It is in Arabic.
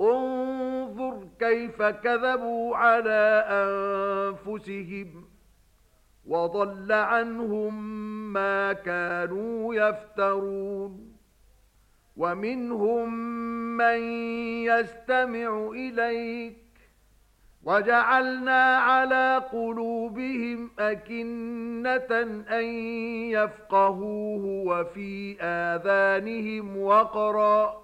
انظر كيف كذبوا على أنفسهم وضل عنهم ما كانوا يفترون ومنهم من يستمع إليك وَجَعَلْنَا عَلَى قُلُوبِهِمْ أَكِنَّةً أَن يَفْقَهُوهُ وَفِي آذَانِهِمْ وَقْرًا